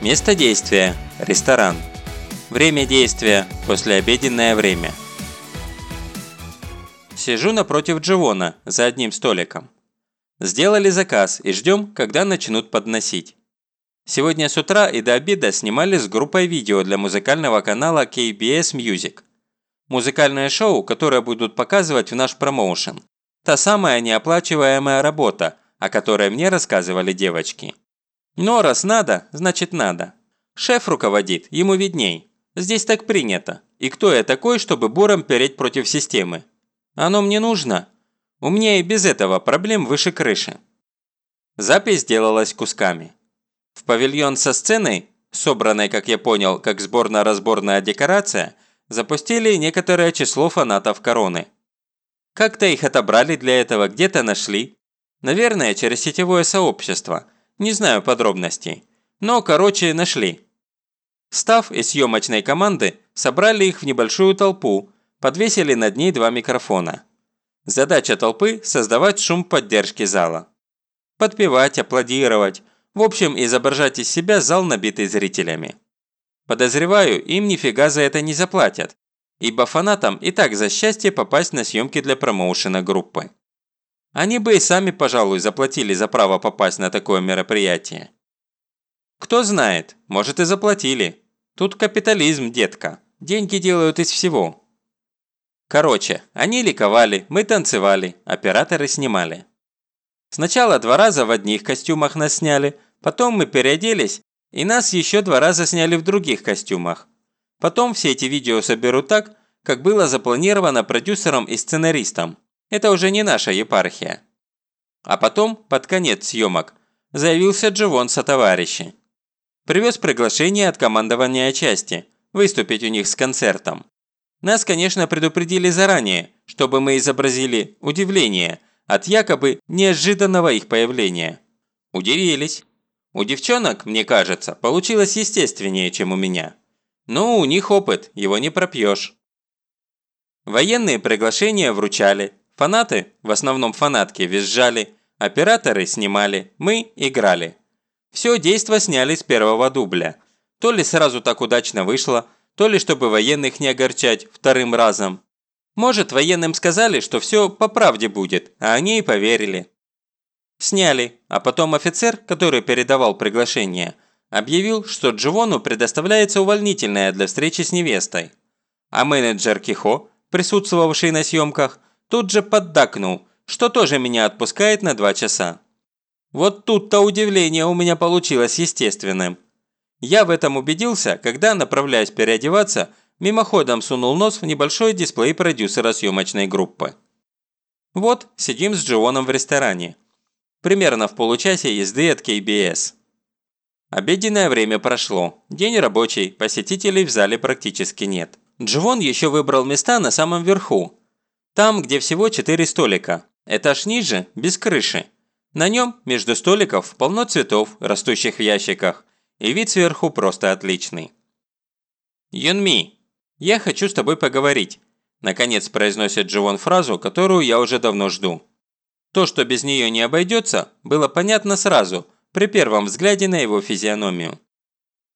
Место действия – ресторан. Время действия – послеобеденное время. Сижу напротив Дживона за одним столиком. Сделали заказ и ждем, когда начнут подносить. Сегодня с утра и до обеда снимали с группой видео для музыкального канала KBS Music. Музыкальное шоу, которое будут показывать в наш промоушен. Та самая неоплачиваемая работа, о которой мне рассказывали девочки. Но раз надо, значит надо. Шеф руководит, ему видней. Здесь так принято. И кто я такой, чтобы буром переть против системы? Оно мне нужно? У меня и без этого проблем выше крыши. Запись делалась кусками. В павильон со сценой, собранной, как я понял, как сборно-разборная декорация, запустили некоторое число фанатов короны. Как-то их отобрали для этого, где-то нашли. Наверное, через сетевое сообщество. Не знаю подробностей. Но, короче, нашли. Став из съемочной команды собрали их в небольшую толпу, подвесили над ней два микрофона. Задача толпы – создавать шум поддержки зала. Подпевать, аплодировать, в общем, изображать из себя зал, набитый зрителями. Подозреваю, им нифига за это не заплатят, ибо фанатам и так за счастье попасть на съемки для промоушена группы. Они бы и сами, пожалуй, заплатили за право попасть на такое мероприятие. Кто знает, может и заплатили. Тут капитализм, детка. Деньги делают из всего. Короче, они ликовали, мы танцевали, операторы снимали. Сначала два раза в одних костюмах нас сняли, потом мы переоделись, и нас еще два раза сняли в других костюмах. Потом все эти видео соберут так, как было запланировано продюсером и сценаристом. Это уже не наша епархия. А потом, под конец съемок, заявился Дживон со товарищи. Привез приглашение от командования части, выступить у них с концертом. Нас, конечно, предупредили заранее, чтобы мы изобразили удивление – от якобы неожиданного их появления. Удивились. У девчонок, мне кажется, получилось естественнее, чем у меня. Но у них опыт, его не пропьешь. Военные приглашения вручали, фанаты, в основном фанатки, визжали, операторы снимали, мы играли. Все действо сняли с первого дубля. То ли сразу так удачно вышло, то ли чтобы военных не огорчать вторым разом. Может, военным сказали, что все по правде будет, а они и поверили. Сняли, а потом офицер, который передавал приглашение, объявил, что Дживону предоставляется увольнительное для встречи с невестой. А менеджер Кихо, присутствовавший на съемках, тут же поддакнул, что тоже меня отпускает на два часа. Вот тут-то удивление у меня получилось естественным. Я в этом убедился, когда, направляясь переодеваться, мимоходом сунул нос в небольшой дисплей продюсера съемочной группы. Вот, сидим с Джионом в ресторане. Примерно в получасе езды от KBS. Обеденное время прошло. День рабочий, посетителей в зале практически нет. Дживон еще выбрал места на самом верху. Там, где всего 4 столика. Этаж ниже, без крыши. На нем, между столиков, полно цветов, растущих в ящиках. И вид сверху просто отличный. «Юнми, «Я хочу с тобой поговорить», – наконец произносит Дживон фразу, которую я уже давно жду. То, что без нее не обойдется, было понятно сразу, при первом взгляде на его физиономию.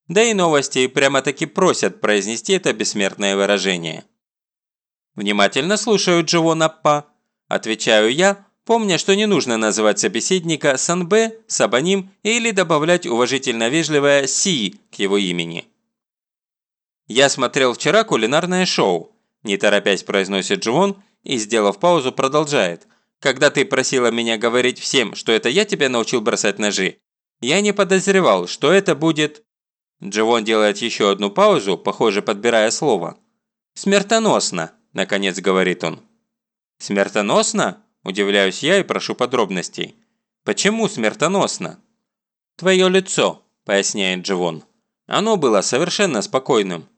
Да и новости прямо-таки просят произнести это бессмертное выражение. «Внимательно слушаю Дживона Па», – отвечаю я, помня, что не нужно называть собеседника Санбе, Сабаним или добавлять уважительно вежливое «Си» к его имени. «Я смотрел вчера кулинарное шоу», – не торопясь произносит Дживон и, сделав паузу, продолжает. «Когда ты просила меня говорить всем, что это я тебя научил бросать ножи, я не подозревал, что это будет...» Дживон делает еще одну паузу, похоже, подбирая слово. «Смертоносно», – наконец говорит он. «Смертоносно?» – удивляюсь я и прошу подробностей. «Почему смертоносно?» «Твое лицо», – поясняет Дживон. «Оно было совершенно спокойным.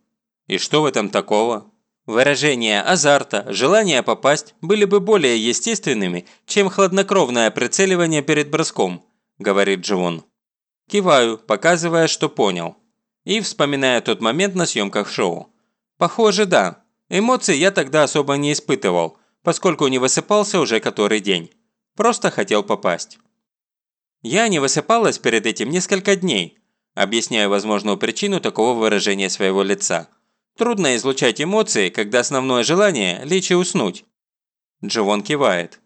И что в этом такого? Выражение азарта, желание попасть были бы более естественными, чем хладнокровное прицеливание перед броском, говорит Дживон. Киваю, показывая, что понял. И вспоминая тот момент на съемках шоу. Похоже, да. Эмоций я тогда особо не испытывал, поскольку не высыпался уже который день. Просто хотел попасть. Я не высыпалась перед этим несколько дней, Объясняю возможную причину такого выражения своего лица. Трудно излучать эмоции, когда основное желание – лечь и уснуть. Дживон кивает.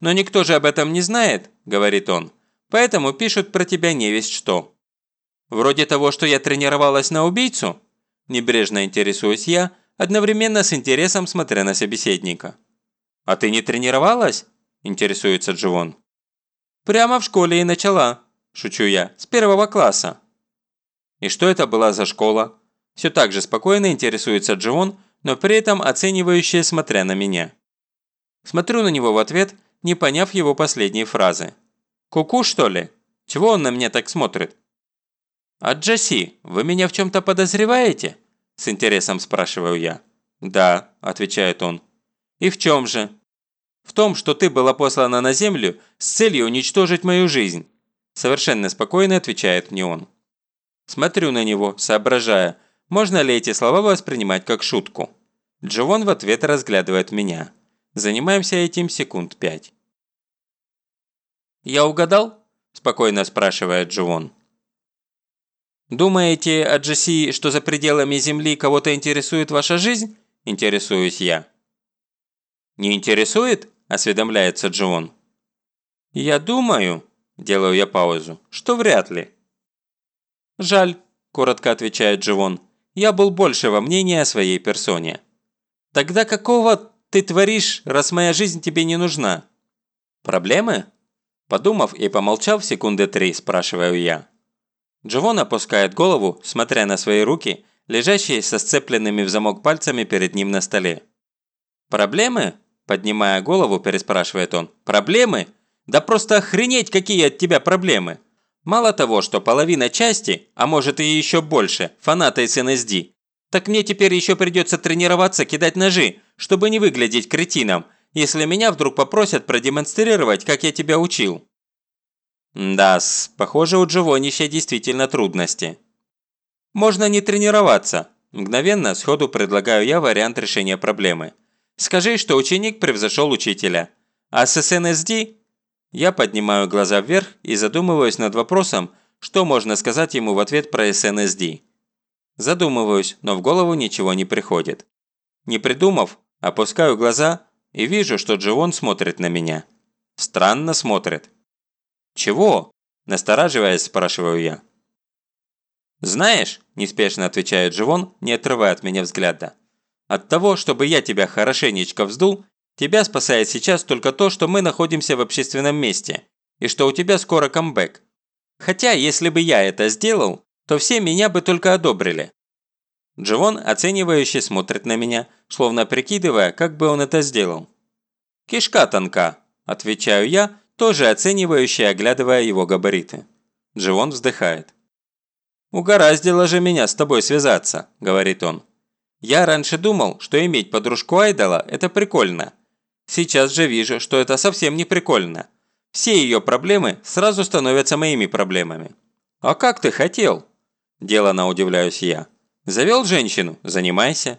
«Но никто же об этом не знает», – говорит он. «Поэтому пишут про тебя не весть что». «Вроде того, что я тренировалась на убийцу?» Небрежно интересуюсь я, одновременно с интересом смотря на собеседника. «А ты не тренировалась?» – интересуется Дживон. «Прямо в школе и начала», – шучу я, – «с первого класса». «И что это была за школа?» Все так же спокойно интересуется Дживон, но при этом оценивающая, смотря на меня. Смотрю на него в ответ, не поняв его последней фразы. «Куку, -ку, что ли? Чего он на меня так смотрит?» «А Джесси, вы меня в чем-то подозреваете?» С интересом спрашиваю я. «Да», – отвечает он. «И в чем же?» «В том, что ты была послана на Землю с целью уничтожить мою жизнь», – совершенно спокойно отвечает мне он. Смотрю на него, соображая, можно ли эти слова воспринимать как шутку. Дживон в ответ разглядывает меня. Занимаемся этим секунд пять. «Я угадал?» – спокойно спрашивает Дживон. «Думаете, о Джесси, что за пределами Земли кого-то интересует ваша жизнь?» – интересуюсь я. «Не интересует?» – осведомляется Джон. «Я думаю», – делаю я паузу, – «что вряд ли». «Жаль», – коротко отвечает Дживон. «Я был большего мнения о своей персоне». «Тогда какого ты творишь, раз моя жизнь тебе не нужна?» «Проблемы?» Подумав и помолчав секунды три, спрашиваю я. Дживон опускает голову, смотря на свои руки, лежащие со сцепленными в замок пальцами перед ним на столе. «Проблемы?» – поднимая голову, переспрашивает он. «Проблемы? Да просто охренеть, какие от тебя проблемы!» Мало того, что половина части, а может и еще больше, фаната из НСД, так мне теперь еще придется тренироваться кидать ножи, чтобы не выглядеть кретином, если меня вдруг попросят продемонстрировать, как я тебя учил. Да похоже у Джованища действительно трудности. Можно не тренироваться. Мгновенно сходу предлагаю я вариант решения проблемы. Скажи, что ученик превзошел учителя. А с СНСД я поднимаю глаза вверх и задумываюсь над вопросом, что можно сказать ему в ответ про SNSD. Задумываюсь, но в голову ничего не приходит. Не придумав, опускаю глаза и вижу, что Дживон смотрит на меня. Странно смотрит. «Чего?» – настораживаясь, спрашиваю я. «Знаешь», – неспешно отвечает Дживон, не отрывая от меня взгляда, «от того, чтобы я тебя хорошенечко вздул, Тебя спасает сейчас только то, что мы находимся в общественном месте, и что у тебя скоро камбэк. Хотя, если бы я это сделал, то все меня бы только одобрили». Дживон оценивающе смотрит на меня, словно прикидывая, как бы он это сделал. «Кишка тонка», – отвечаю я, тоже оценивающе оглядывая его габариты. Дживон вздыхает. «Угораздило же меня с тобой связаться», – говорит он. «Я раньше думал, что иметь подружку Айдола – это прикольно, Сейчас же вижу, что это совсем не прикольно. Все ее проблемы сразу становятся моими проблемами. А как ты хотел? Делано удивляюсь я. Завел женщину, занимайся.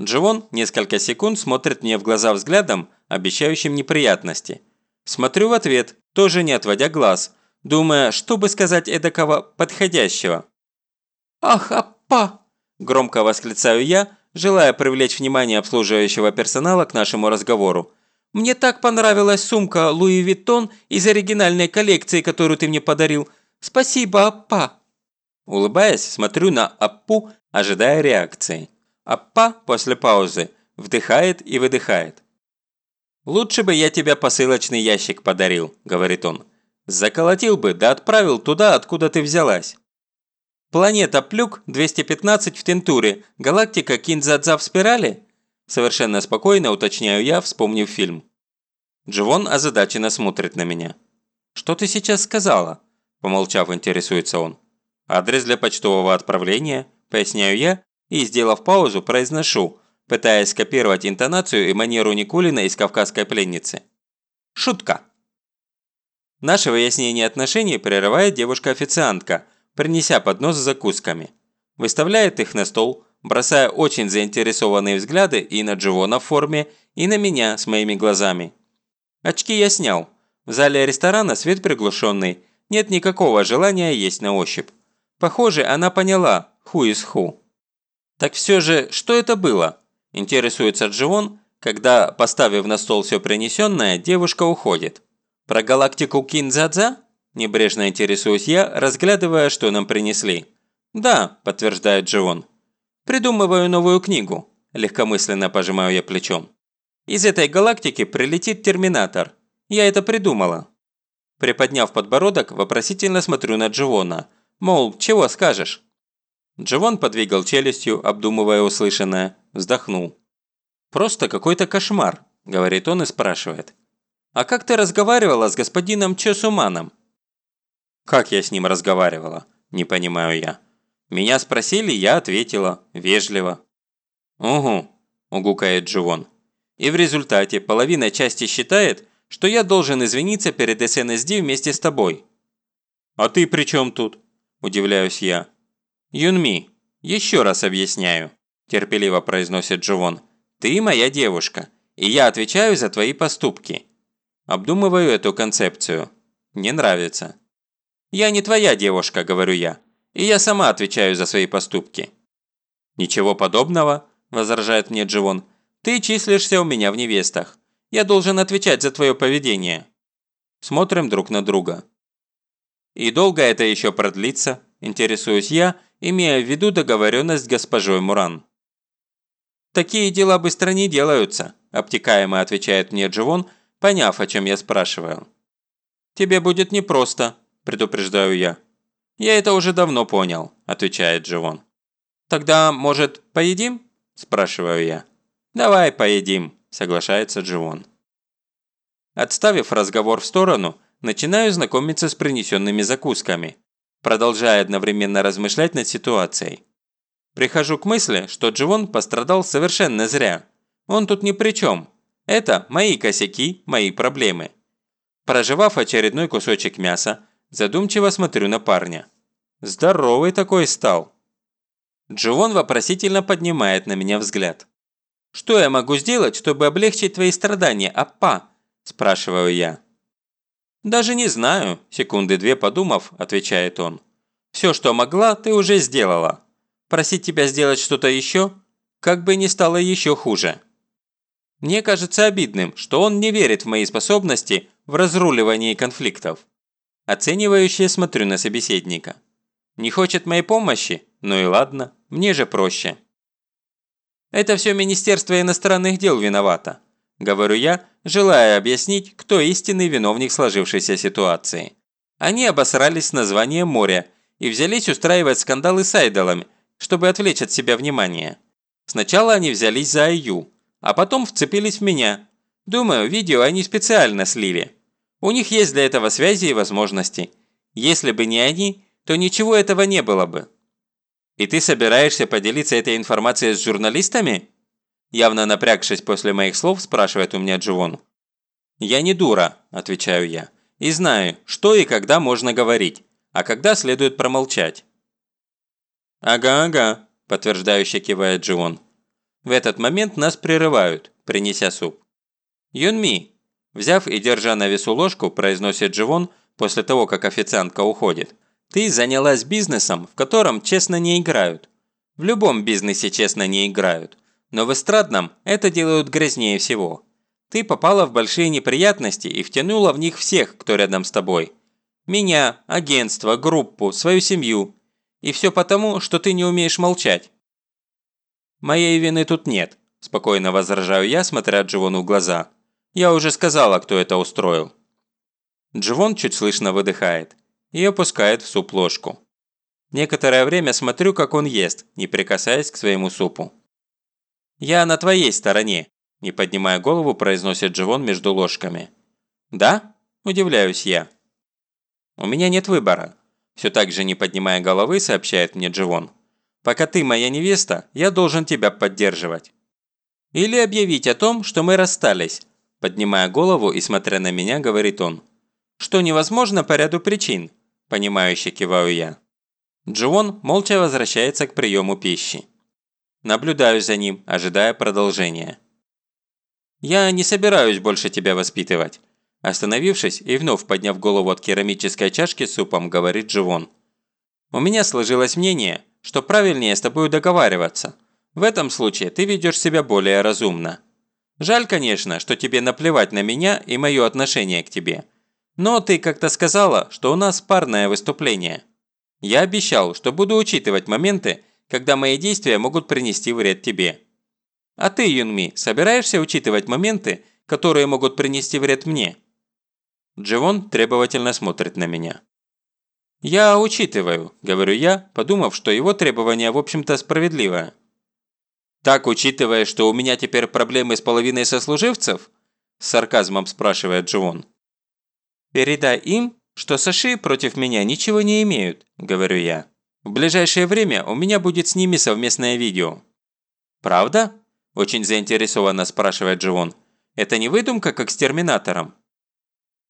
Дживон несколько секунд смотрит мне в глаза взглядом, обещающим неприятности. Смотрю в ответ, тоже не отводя глаз, думая, что бы сказать эдакого подходящего. «Ах, апа!» – громко восклицаю я, желая привлечь внимание обслуживающего персонала к нашему разговору. «Мне так понравилась сумка Луи Виттон из оригинальной коллекции, которую ты мне подарил. Спасибо, Аппа!» Улыбаясь, смотрю на Аппу, ожидая реакции. Аппа после паузы вдыхает и выдыхает. «Лучше бы я тебе посылочный ящик подарил», – говорит он. «Заколотил бы, да отправил туда, откуда ты взялась». Планета Плюк-215 в Тентуре, галактика Кинзадза в спирали? Совершенно спокойно уточняю я, вспомнив фильм. Дживон озадаченно смотрит на меня. «Что ты сейчас сказала?» Помолчав, интересуется он. «Адрес для почтового отправления», поясняю я и, сделав паузу, произношу, пытаясь скопировать интонацию и манеру Никулина из «Кавказской пленницы». «Шутка!» Наше выяснение отношений прерывает девушка-официантка – принеся поднос с закусками. Выставляет их на стол, бросая очень заинтересованные взгляды и на Дживона в форме, и на меня с моими глазами. Очки я снял. В зале ресторана свет приглушенный, нет никакого желания есть на ощупь. Похоже, она поняла, ху из ху. Так все же, что это было? Интересуется Дживон, когда, поставив на стол все принесенное, девушка уходит. Про галактику Кинзадза? Небрежно интересуюсь я, разглядывая, что нам принесли. «Да», – подтверждает Дживон. «Придумываю новую книгу», – легкомысленно пожимаю я плечом. «Из этой галактики прилетит Терминатор. Я это придумала». Приподняв подбородок, вопросительно смотрю на Дживона. Мол, чего скажешь? Дживон подвигал челюстью, обдумывая услышанное, вздохнул. «Просто какой-то кошмар», – говорит он и спрашивает. «А как ты разговаривала с господином Чесуманом?» «Как я с ним разговаривала?» – не понимаю я. Меня спросили, я ответила. Вежливо. «Угу», – угукает Дживон. «И в результате половина части считает, что я должен извиниться перед СНСД вместе с тобой». «А ты при чем тут?» – удивляюсь я. «Юнми, еще раз объясняю», – терпеливо произносит Дживон. «Ты моя девушка, и я отвечаю за твои поступки». Обдумываю эту концепцию. Не нравится. «Я не твоя девушка», – говорю я и я сама отвечаю за свои поступки». «Ничего подобного», – возражает мне Дживон. «Ты числишься у меня в невестах. Я должен отвечать за твое поведение». Смотрим друг на друга. «И долго это еще продлится?» – интересуюсь я, имея в виду договоренность с госпожой Муран. «Такие дела быстро не делаются», – обтекаемо отвечает мне Дживон, поняв, о чем я спрашиваю. «Тебе будет непросто», – предупреждаю я. «Я это уже давно понял», – отвечает Дживон. «Тогда, может, поедим?» – спрашиваю я. «Давай поедим», – соглашается Дживон. Отставив разговор в сторону, начинаю знакомиться с принесенными закусками, продолжая одновременно размышлять над ситуацией. Прихожу к мысли, что Дживон пострадал совершенно зря. Он тут ни при чем. Это мои косяки, мои проблемы. Проживав очередной кусочек мяса, Задумчиво смотрю на парня. Здоровый такой стал. Дживон вопросительно поднимает на меня взгляд. «Что я могу сделать, чтобы облегчить твои страдания, аппа?» – спрашиваю я. «Даже не знаю», – секунды две подумав, отвечает он. «Все, что могла, ты уже сделала. Просить тебя сделать что-то еще? Как бы не стало еще хуже». Мне кажется обидным, что он не верит в мои способности в разруливании конфликтов. Оценивающе смотрю на собеседника. Не хочет моей помощи? Ну и ладно, мне же проще. Это все Министерство иностранных дел виновато, говорю я, желая объяснить, кто истинный виновник сложившейся ситуации. Они обосрались с названием моря и взялись устраивать скандалы с айдолами, чтобы отвлечь от себя внимание. Сначала они взялись за Аю, а потом вцепились в меня. Думаю, видео они специально слили. У них есть для этого связи и возможности. Если бы не они, то ничего этого не было бы. И ты собираешься поделиться этой информацией с журналистами? Явно напрягшись после моих слов, спрашивает у меня Дживон. «Я не дура», – отвечаю я, – «и знаю, что и когда можно говорить, а когда следует промолчать». «Ага-ага», – подтверждающе кивает Дживон. В этот момент нас прерывают, принеся суп. «Юнми, Взяв и держа на весу ложку, произносит Дживон после того, как официантка уходит. «Ты занялась бизнесом, в котором честно не играют. В любом бизнесе честно не играют. Но в эстрадном это делают грязнее всего. Ты попала в большие неприятности и втянула в них всех, кто рядом с тобой. Меня, агентство, группу, свою семью. И все потому, что ты не умеешь молчать». «Моей вины тут нет», – спокойно возражаю я, смотря Дживону в глаза. Я уже сказала, кто это устроил». Дживон чуть слышно выдыхает и опускает в суп ложку. Некоторое время смотрю, как он ест, не прикасаясь к своему супу. «Я на твоей стороне», – не поднимая голову, произносит Дживон между ложками. «Да?» – удивляюсь я. «У меня нет выбора», – все так же не поднимая головы, сообщает мне Дживон. «Пока ты моя невеста, я должен тебя поддерживать». «Или объявить о том, что мы расстались, Поднимая голову и смотря на меня, говорит он. «Что невозможно по ряду причин», – понимающе киваю я. Джон молча возвращается к приему пищи. Наблюдаю за ним, ожидая продолжения. «Я не собираюсь больше тебя воспитывать», – остановившись и вновь подняв голову от керамической чашки супом, говорит Дживон. У меня сложилось мнение, что правильнее с тобой договариваться. В этом случае ты ведешь себя более разумно. Жаль, конечно, что тебе наплевать на меня и мое отношение к тебе. Но ты как-то сказала, что у нас парное выступление. Я обещал, что буду учитывать моменты, когда мои действия могут принести вред тебе. А ты, Юнми, собираешься учитывать моменты, которые могут принести вред мне?» Дживон требовательно смотрит на меня. «Я учитываю», – говорю я, подумав, что его требование в общем-то справедливое. «Так, учитывая, что у меня теперь проблемы с половиной сослуживцев?» – с сарказмом спрашивает Дживон. «Передай им, что Саши против меня ничего не имеют», – говорю я. «В ближайшее время у меня будет с ними совместное видео». «Правда?» – очень заинтересованно спрашивает Дживон. «Это не выдумка, как с Терминатором?»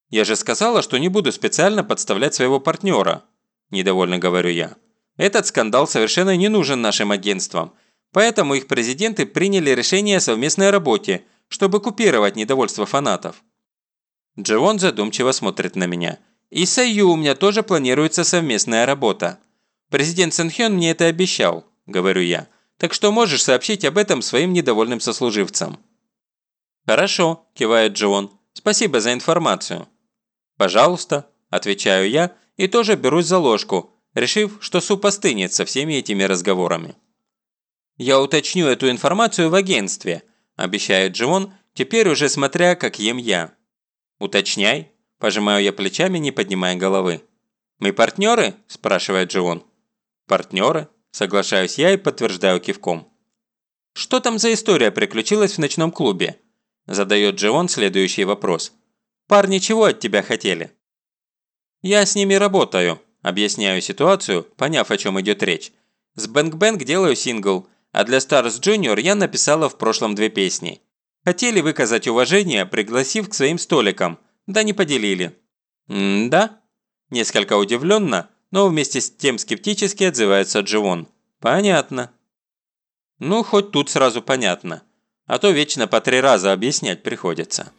«Я же сказала, что не буду специально подставлять своего партнера», – недовольно говорю я. «Этот скандал совершенно не нужен нашим агентствам, поэтому их президенты приняли решение о совместной работе, чтобы купировать недовольство фанатов». Дживон задумчиво смотрит на меня. «И с Аю у меня тоже планируется совместная работа. Президент Сэнхён мне это обещал», – говорю я. «Так что можешь сообщить об этом своим недовольным сослуживцам». «Хорошо», – кивает Дживон. «Спасибо за информацию». «Пожалуйста», – отвечаю я и тоже берусь за ложку, решив, что суп остынет со всеми этими разговорами. «Я уточню эту информацию в агентстве», – обещает Дживон, теперь уже смотря, как ем я. «Уточняй», – пожимаю я плечами, не поднимая головы. «Мы партнеры?» – спрашивает Дживон. «Партнеры», – соглашаюсь я и подтверждаю кивком. «Что там за история приключилась в ночном клубе?» – задает Дживон следующий вопрос. Парни чего от тебя хотели?» «Я с ними работаю», – объясняю ситуацию, поняв, о чем идет речь. «С Бэнк Бэнк делаю сингл, а для Stars Junior я написала в прошлом две песни. Хотели выказать уважение, пригласив к своим столикам, да не поделили». «М-да?» Несколько удивленно, но вместе с тем скептически отзывается Дживон. «Понятно». «Ну, хоть тут сразу понятно, а то вечно по три раза объяснять приходится».